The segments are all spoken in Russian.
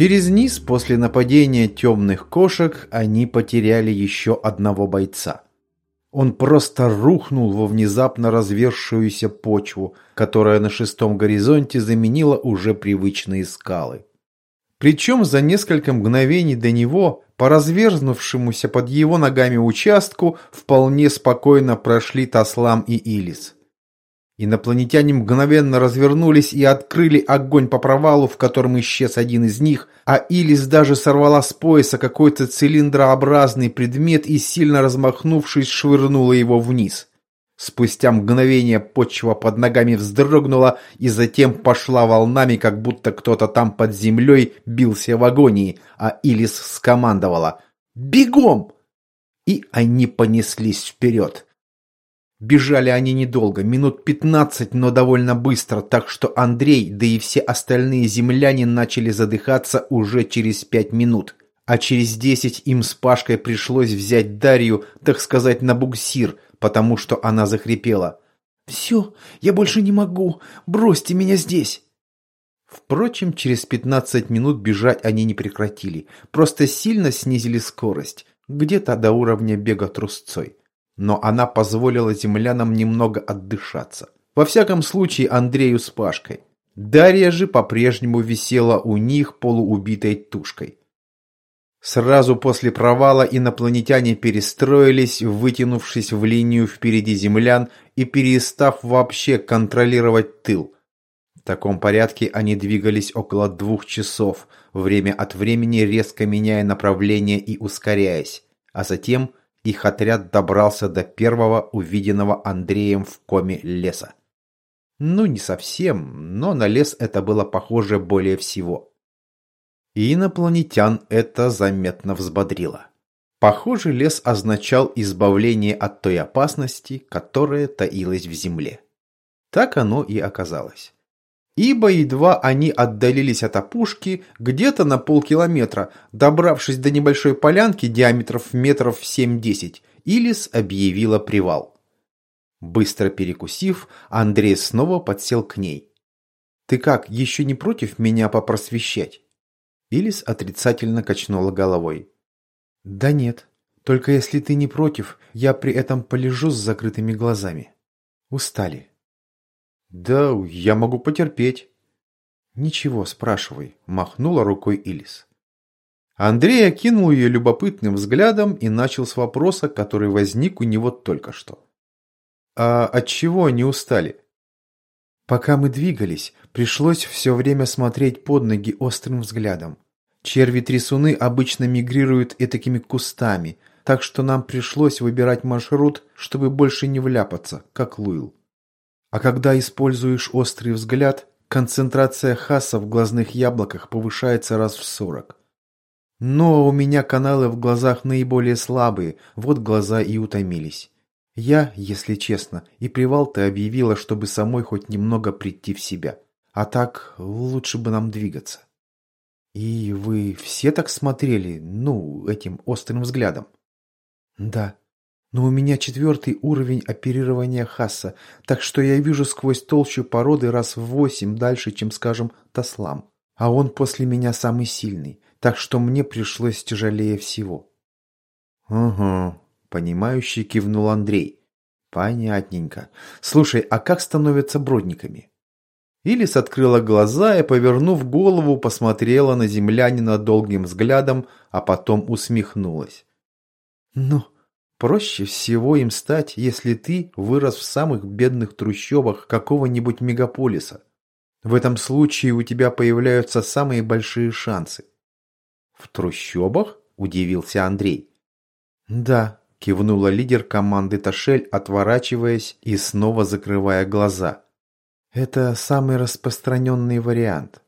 Через низ после нападения темных кошек они потеряли еще одного бойца. Он просто рухнул во внезапно развершуюся почву, которая на шестом горизонте заменила уже привычные скалы. Причем за несколько мгновений до него, по разверзнувшемуся под его ногами участку, вполне спокойно прошли Таслам и Илис. Инопланетяне мгновенно развернулись и открыли огонь по провалу, в котором исчез один из них, а Илис даже сорвала с пояса какой-то цилиндрообразный предмет и, сильно размахнувшись, швырнула его вниз. Спустя мгновение почва под ногами вздрогнула и затем пошла волнами, как будто кто-то там под землей бился в агонии, а Илис скомандовала «Бегом!» И они понеслись вперед. Бежали они недолго, минут пятнадцать, но довольно быстро, так что Андрей, да и все остальные земляне начали задыхаться уже через пять минут. А через десять им с Пашкой пришлось взять Дарью, так сказать, на буксир, потому что она захрипела. «Все, я больше не могу, бросьте меня здесь!» Впрочем, через пятнадцать минут бежать они не прекратили, просто сильно снизили скорость, где-то до уровня бега трусцой но она позволила землянам немного отдышаться. Во всяком случае, Андрею с Пашкой. Дарья же по-прежнему висела у них полуубитой тушкой. Сразу после провала инопланетяне перестроились, вытянувшись в линию впереди землян и перестав вообще контролировать тыл. В таком порядке они двигались около двух часов, время от времени резко меняя направление и ускоряясь, а затем их отряд добрался до первого увиденного Андреем в коме леса. Ну, не совсем, но на лес это было похоже более всего. И инопланетян это заметно взбодрило. Похоже, лес означал избавление от той опасности, которая таилась в земле. Так оно и оказалось ибо едва они отдалились от опушки где-то на полкилометра, добравшись до небольшой полянки диаметров метров 7-10, Илис объявила привал. Быстро перекусив, Андрей снова подсел к ней. «Ты как, еще не против меня попросвещать?» Илис отрицательно качнула головой. «Да нет, только если ты не против, я при этом полежу с закрытыми глазами. Устали». «Да, я могу потерпеть». «Ничего, спрашивай», – махнула рукой Илис. Андрей окинул ее любопытным взглядом и начал с вопроса, который возник у него только что. «А от чего они устали?» «Пока мы двигались, пришлось все время смотреть под ноги острым взглядом. Черви-трясуны обычно мигрируют этакими кустами, так что нам пришлось выбирать маршрут, чтобы больше не вляпаться, как Луил. А когда используешь острый взгляд, концентрация хаса в глазных яблоках повышается раз в сорок. Но у меня каналы в глазах наиболее слабые, вот глаза и утомились. Я, если честно, и привал-то объявила, чтобы самой хоть немного прийти в себя. А так, лучше бы нам двигаться. И вы все так смотрели, ну, этим острым взглядом? Да. Но у меня четвертый уровень оперирования Хасса, так что я вижу сквозь толщу породы раз в восемь дальше, чем, скажем, Таслам. А он после меня самый сильный, так что мне пришлось тяжелее всего. Угу, понимающий кивнул Андрей. Понятненько. Слушай, а как становятся бродниками? Илис открыла глаза и, повернув голову, посмотрела на землянина долгим взглядом, а потом усмехнулась. «Ну, Проще всего им стать, если ты вырос в самых бедных трущобах какого-нибудь мегаполиса. В этом случае у тебя появляются самые большие шансы. В трущобах? Удивился Андрей. Да, кивнула лидер команды Ташель, отворачиваясь и снова закрывая глаза. Это самый распространенный вариант.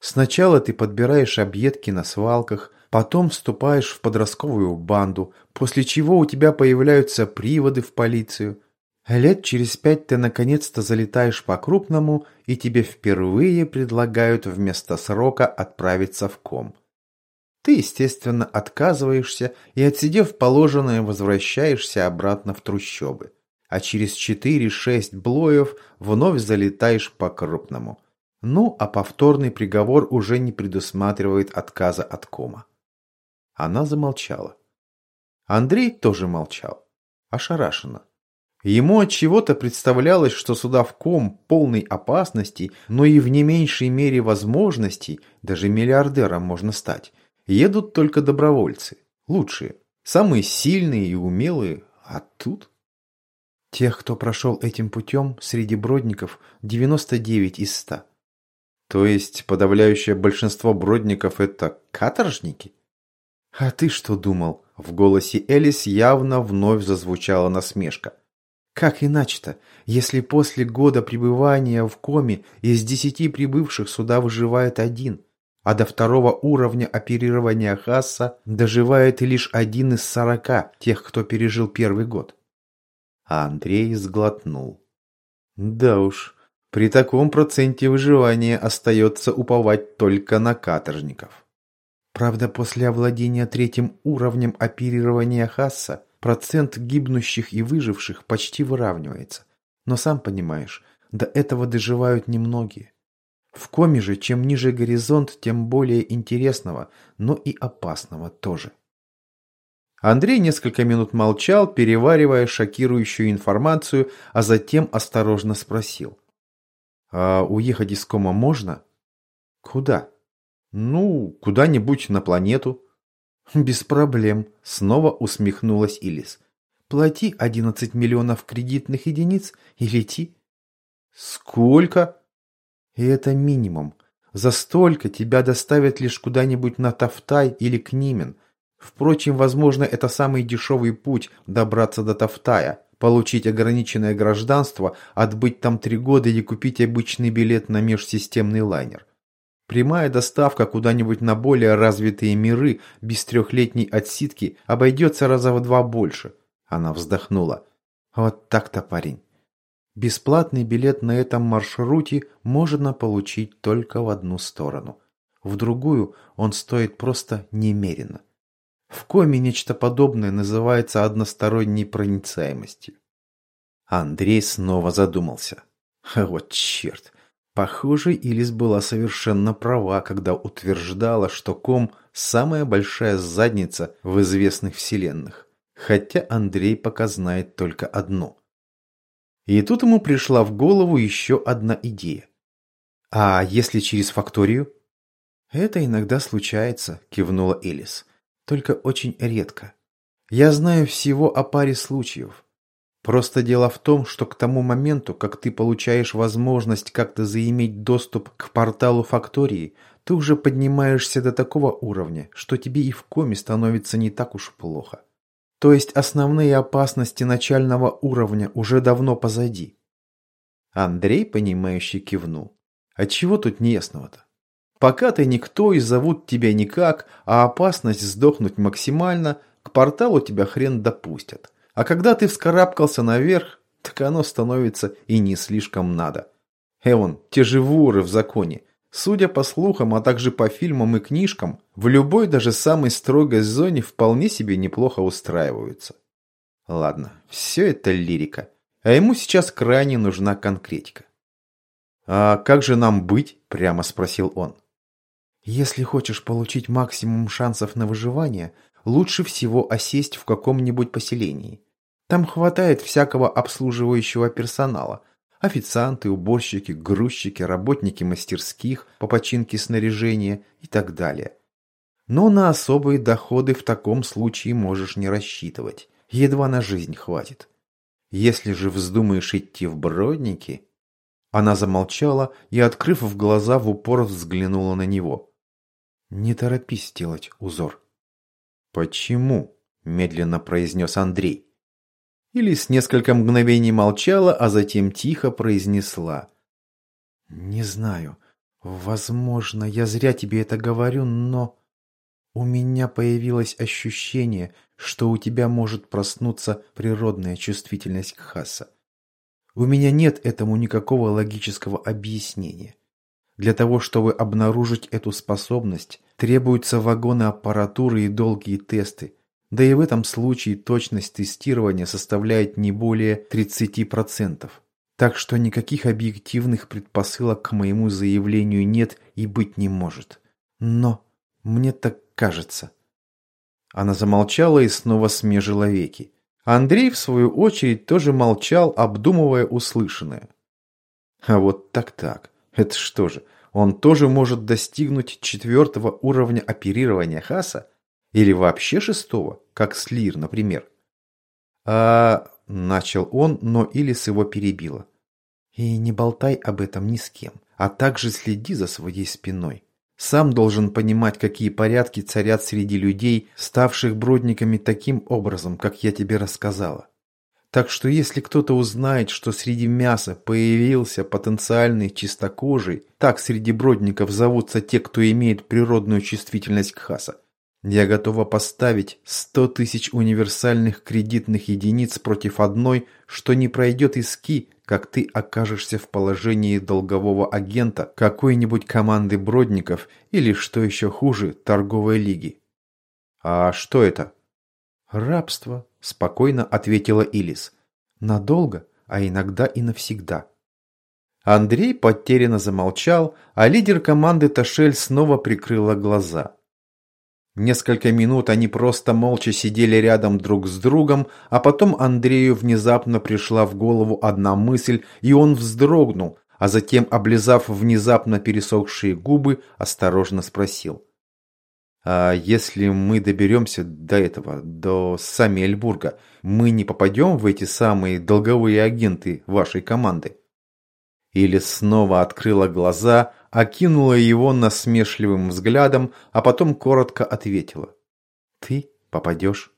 Сначала ты подбираешь объедки на свалках, Потом вступаешь в подростковую банду, после чего у тебя появляются приводы в полицию. Лет через пять ты наконец-то залетаешь по-крупному, и тебе впервые предлагают вместо срока отправиться в ком. Ты, естественно, отказываешься и, отсидев положенное, возвращаешься обратно в трущобы. А через 4-6 блоев вновь залетаешь по-крупному. Ну, а повторный приговор уже не предусматривает отказа от кома. Она замолчала. Андрей тоже молчал. Ошарашенно. Ему от чего-то представлялось, что сюда в ком полной опасности, но и в не меньшей мере возможностей, даже миллиардером можно стать, едут только добровольцы, лучшие, самые сильные и умелые, а тут... Тех, кто прошел этим путем, среди бродников 99 из 100. То есть подавляющее большинство бродников это каторжники? А ты что думал? В голосе Элис явно вновь зазвучала насмешка. Как иначе-то, если после года пребывания в коме из десяти прибывших сюда выживает один, а до второго уровня оперирования Хасса доживает лишь один из сорока тех, кто пережил первый год? А Андрей сглотнул. Да уж, при таком проценте выживания остается уповать только на каторжников. Правда, после овладения третьим уровнем оперирования Хасса процент гибнущих и выживших почти выравнивается. Но сам понимаешь, до этого доживают немногие. В коме же, чем ниже горизонт, тем более интересного, но и опасного тоже. Андрей несколько минут молчал, переваривая шокирующую информацию, а затем осторожно спросил. «А уехать из кома можно?» «Куда?» «Ну, куда-нибудь на планету». «Без проблем», — снова усмехнулась Илис. «Плати 11 миллионов кредитных единиц и лети». «Сколько?» «И это минимум. За столько тебя доставят лишь куда-нибудь на Тафтай или к Нимен. Впрочем, возможно, это самый дешевый путь добраться до Тафтая, получить ограниченное гражданство, отбыть там три года и купить обычный билет на межсистемный лайнер. Прямая доставка куда-нибудь на более развитые миры без трехлетней отсидки обойдется раза в два больше. Она вздохнула. Вот так-то, парень. Бесплатный билет на этом маршруте можно получить только в одну сторону. В другую он стоит просто немерено. В коме нечто подобное называется односторонней проницаемостью. Андрей снова задумался. Вот черт. Похоже, Илис была совершенно права, когда утверждала, что Ком – самая большая задница в известных вселенных. Хотя Андрей пока знает только одно. И тут ему пришла в голову еще одна идея. «А если через факторию?» «Это иногда случается», – кивнула Элис. «Только очень редко. Я знаю всего о паре случаев. Просто дело в том, что к тому моменту, как ты получаешь возможность как-то заиметь доступ к порталу фактории, ты уже поднимаешься до такого уровня, что тебе и в коме становится не так уж плохо. То есть основные опасности начального уровня уже давно позади. Андрей, понимающий, кивнул. А чего тут неясного-то? Пока ты никто и зовут тебя никак, а опасность сдохнуть максимально, к порталу тебя хрен допустят. А когда ты вскарабкался наверх, так оно становится и не слишком надо. Эвон, те же воры в законе. Судя по слухам, а также по фильмам и книжкам, в любой даже самой строгой зоне вполне себе неплохо устраиваются. Ладно, все это лирика. А ему сейчас крайне нужна конкретика. «А как же нам быть?» – прямо спросил он. «Если хочешь получить максимум шансов на выживание, лучше всего осесть в каком-нибудь поселении. Там хватает всякого обслуживающего персонала. Официанты, уборщики, грузчики, работники мастерских по починке снаряжения и так далее. Но на особые доходы в таком случае можешь не рассчитывать. Едва на жизнь хватит. Если же вздумаешь идти в бродники... Она замолчала и, открыв в глаза, в упор взглянула на него. Не торопись делать узор. «Почему?» – медленно произнес Андрей. Илис несколько мгновений молчала, а затем тихо произнесла. «Не знаю. Возможно, я зря тебе это говорю, но...» У меня появилось ощущение, что у тебя может проснуться природная чувствительность к Хаса. У меня нет этому никакого логического объяснения. Для того, чтобы обнаружить эту способность, требуются вагоны аппаратуры и долгие тесты. Да и в этом случае точность тестирования составляет не более 30%. Так что никаких объективных предпосылок к моему заявлению нет и быть не может. Но мне так кажется. Она замолчала и снова смежила веки. Андрей, в свою очередь, тоже молчал, обдумывая услышанное. А вот так-так. Это что же, он тоже может достигнуть четвертого уровня оперирования Хаса? Или вообще шестого, как Слир, например? А... Начал он, но Илис его перебила. И не болтай об этом ни с кем, а также следи за своей спиной. Сам должен понимать, какие порядки царят среди людей, ставших бродниками таким образом, как я тебе рассказала. Так что если кто-то узнает, что среди мяса появился потенциальный чистокожий, так среди бродников зовутся те, кто имеет природную чувствительность к хаса, я готова поставить сто тысяч универсальных кредитных единиц против одной, что не пройдет иски, как ты окажешься в положении долгового агента какой-нибудь команды бродников или, что еще хуже, торговой лиги. А что это? Рабство, спокойно ответила Илис. Надолго, а иногда и навсегда. Андрей потерянно замолчал, а лидер команды Ташель снова прикрыла глаза. Несколько минут они просто молча сидели рядом друг с другом, а потом Андрею внезапно пришла в голову одна мысль, и он вздрогнул, а затем, облизав внезапно пересохшие губы, осторожно спросил. «А если мы доберемся до этого, до Самиэльбурга, мы не попадем в эти самые долговые агенты вашей команды?» Или снова открыла глаза, окинула его насмешливым взглядом, а потом коротко ответила. «Ты попадешь».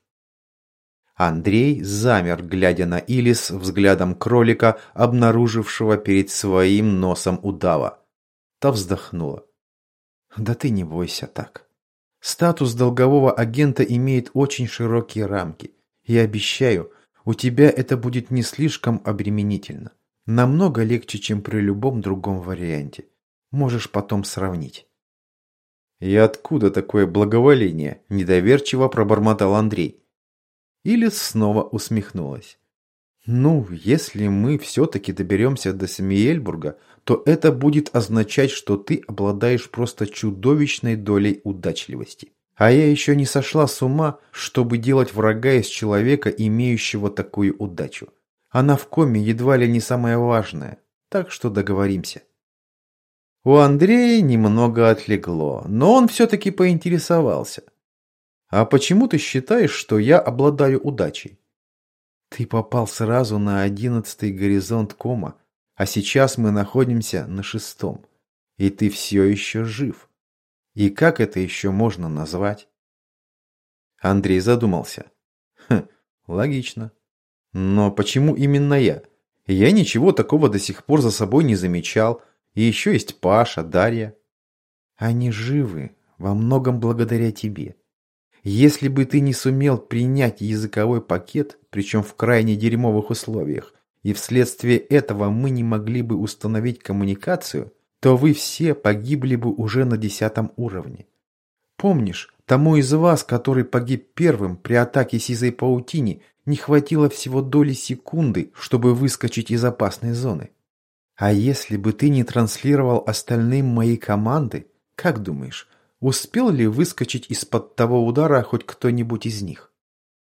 Андрей замер, глядя на Илис взглядом кролика, обнаружившего перед своим носом удава. Та вздохнула. «Да ты не бойся так. Статус долгового агента имеет очень широкие рамки. И обещаю, у тебя это будет не слишком обременительно. Намного легче, чем при любом другом варианте. Можешь потом сравнить. «И откуда такое благоволение?» – недоверчиво пробормотал Андрей. Илис снова усмехнулась. «Ну, если мы все-таки доберемся до Семиельбурга, то это будет означать, что ты обладаешь просто чудовищной долей удачливости. А я еще не сошла с ума, чтобы делать врага из человека, имеющего такую удачу. Она в коме едва ли не самое важное, так что договоримся». У Андрея немного отлегло, но он все-таки поинтересовался. «А почему ты считаешь, что я обладаю удачей?» «Ты попал сразу на одиннадцатый горизонт кома, а сейчас мы находимся на шестом, и ты все еще жив. И как это еще можно назвать?» Андрей задумался. «Хм, логично. Но почему именно я? Я ничего такого до сих пор за собой не замечал, и еще есть Паша, Дарья. Они живы во многом благодаря тебе. Если бы ты не сумел принять языковой пакет, причем в крайне дерьмовых условиях, и вследствие этого мы не могли бы установить коммуникацию, то вы все погибли бы уже на десятом уровне. Помнишь, тому из вас, который погиб первым при атаке сизой паутини, не хватило всего доли секунды, чтобы выскочить из опасной зоны? А если бы ты не транслировал остальным мои команды, как думаешь, успел ли выскочить из-под того удара хоть кто-нибудь из них?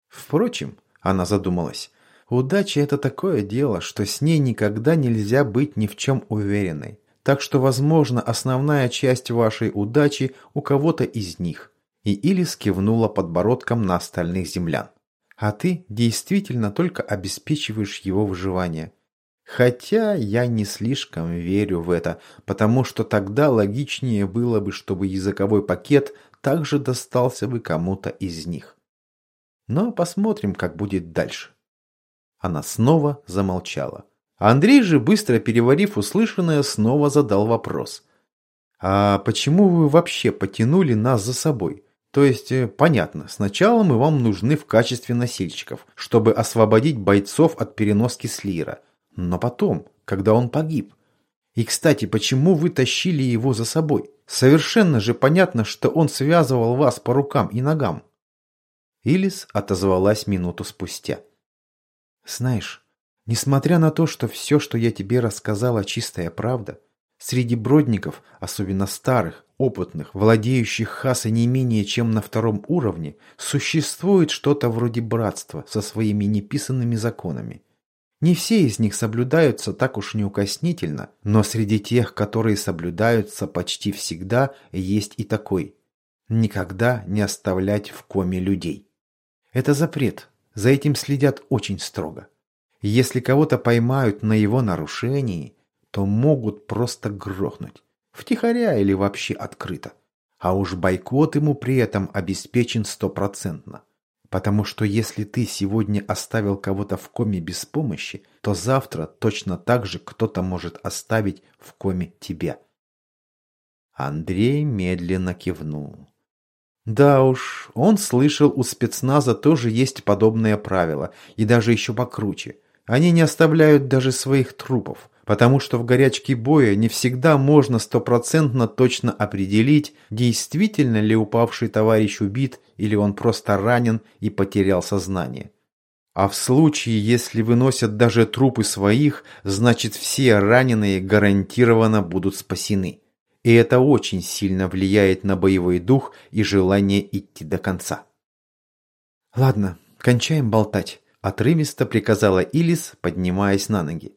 Впрочем, она задумалась, удача это такое дело, что с ней никогда нельзя быть ни в чем уверенной. Так что, возможно, основная часть вашей удачи у кого-то из них. И Илис кивнула подбородком на остальных землян. А ты действительно только обеспечиваешь его выживание. Хотя я не слишком верю в это, потому что тогда логичнее было бы, чтобы языковой пакет также достался бы кому-то из них. Но посмотрим, как будет дальше. Она снова замолчала. Андрей же, быстро переварив услышанное, снова задал вопрос. «А почему вы вообще потянули нас за собой? То есть, э, понятно, сначала мы вам нужны в качестве носильщиков, чтобы освободить бойцов от переноски Слира – но потом, когда он погиб. И, кстати, почему вы тащили его за собой? Совершенно же понятно, что он связывал вас по рукам и ногам. Илис отозвалась минуту спустя. Знаешь, Несмотря на то, что все, что я тебе рассказала, чистая правда, среди бродников, особенно старых, опытных, владеющих хаса не менее чем на втором уровне, существует что-то вроде братства со своими неписанными законами. Не все из них соблюдаются так уж неукоснительно, но среди тех, которые соблюдаются почти всегда, есть и такой. Никогда не оставлять в коме людей. Это запрет. За этим следят очень строго. Если кого-то поймают на его нарушении, то могут просто грохнуть. Втихаря или вообще открыто. А уж бойкот ему при этом обеспечен стопроцентно. Потому что если ты сегодня оставил кого-то в коме без помощи, то завтра точно так же кто-то может оставить в коме тебя. Андрей медленно кивнул. Да уж, он слышал, у спецназа тоже есть подобное правило, и даже еще покруче. Они не оставляют даже своих трупов, потому что в горячке боя не всегда можно стопроцентно точно определить, действительно ли упавший товарищ убит или он просто ранен и потерял сознание. А в случае, если выносят даже трупы своих, значит все раненые гарантированно будут спасены. И это очень сильно влияет на боевой дух и желание идти до конца. «Ладно, кончаем болтать», – отрывисто приказала Илис, поднимаясь на ноги.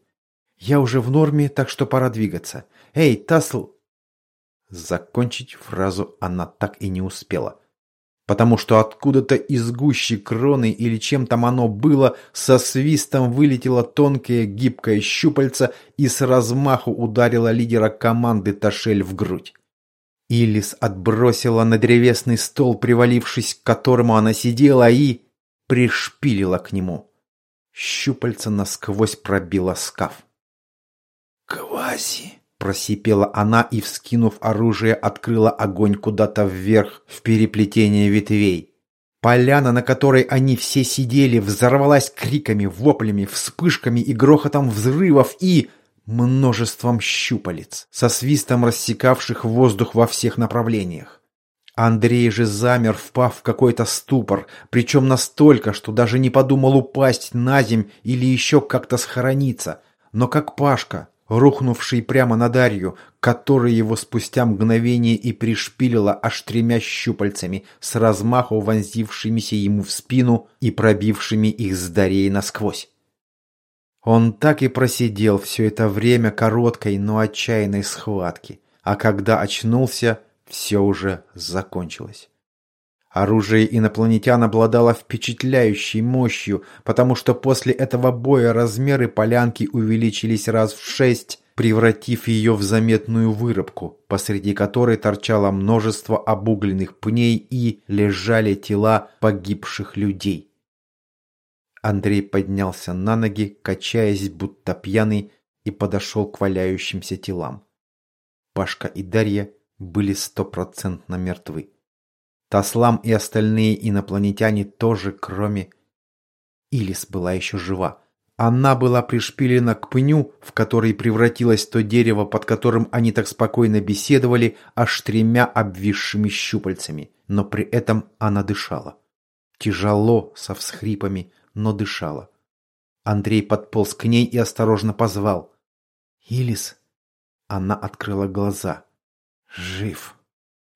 «Я уже в норме, так что пора двигаться. Эй, Тасл!» Закончить фразу она так и не успела – потому что откуда-то из гущи кроны или чем там оно было, со свистом вылетело тонкое гибкое щупальце и с размаху ударило лидера команды Ташель в грудь. Илис отбросила на древесный стол, привалившись к которому она сидела, и пришпилила к нему. Щупальце насквозь пробило скаф. «Квази!» Просипела она и, вскинув оружие, открыла огонь куда-то вверх, в переплетение ветвей. Поляна, на которой они все сидели, взорвалась криками, воплями, вспышками и грохотом взрывов и множеством щупалец, со свистом рассекавших воздух во всех направлениях. Андрей же замер, впав в какой-то ступор, причем настолько, что даже не подумал упасть на земь или еще как-то схорониться. Но как Пашка, рухнувший прямо на Дарью, который его спустя мгновение и пришпилила аж тремя щупальцами, с размаху вонзившимися ему в спину и пробившими их с Дарьей насквозь. Он так и просидел все это время короткой, но отчаянной схватки, а когда очнулся, все уже закончилось. Оружие инопланетян обладало впечатляющей мощью, потому что после этого боя размеры полянки увеличились раз в шесть, превратив ее в заметную вырубку, посреди которой торчало множество обугленных пней и лежали тела погибших людей. Андрей поднялся на ноги, качаясь, будто пьяный, и подошел к валяющимся телам. Пашка и Дарья были стопроцентно мертвы. Таслам и остальные инопланетяне тоже, кроме... Илис была еще жива. Она была пришпилена к пню, в который превратилось то дерево, под которым они так спокойно беседовали, аж тремя обвисшими щупальцами. Но при этом она дышала. Тяжело, со всхрипами, но дышала. Андрей подполз к ней и осторожно позвал. «Илис?» Она открыла глаза. «Жив!»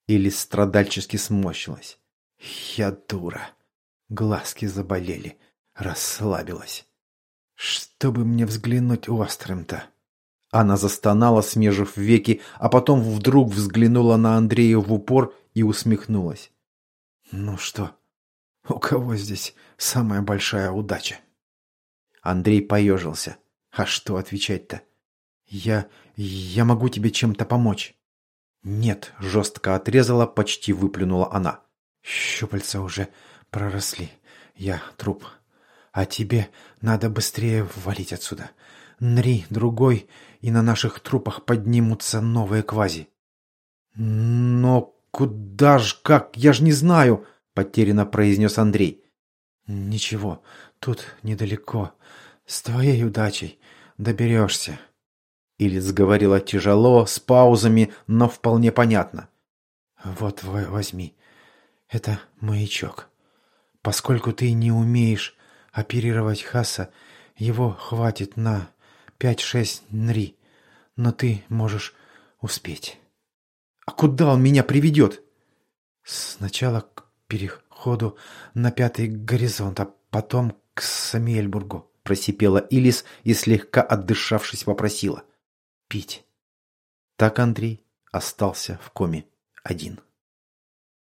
Или страдальчески сморщилась. Я дура. Глазки заболели. Расслабилась. Чтобы мне взглянуть острым-то. Она застонала, смежив веки, а потом вдруг взглянула на Андрея в упор и усмехнулась. «Ну что, у кого здесь самая большая удача?» Андрей поежился. «А что отвечать-то? Я... я могу тебе чем-то помочь». «Нет», — жестко отрезала, почти выплюнула она. «Щупальца уже проросли. Я труп. А тебе надо быстрее валить отсюда. Нри, другой, и на наших трупах поднимутся новые квази». «Но куда ж, как? Я ж не знаю», — потерянно произнес Андрей. «Ничего, тут недалеко. С твоей удачей доберешься». Илис говорила тяжело, с паузами, но вполне понятно. «Вот возьми. Это маячок. Поскольку ты не умеешь оперировать Хаса, Его хватит на пять-шесть нри, но ты можешь успеть. А куда он меня приведет? Сначала к переходу на пятый горизонт, а потом к Самиэльбургу, просипела Илис и, слегка отдышавшись, попросила. Пить. Так Андрей остался в коме один.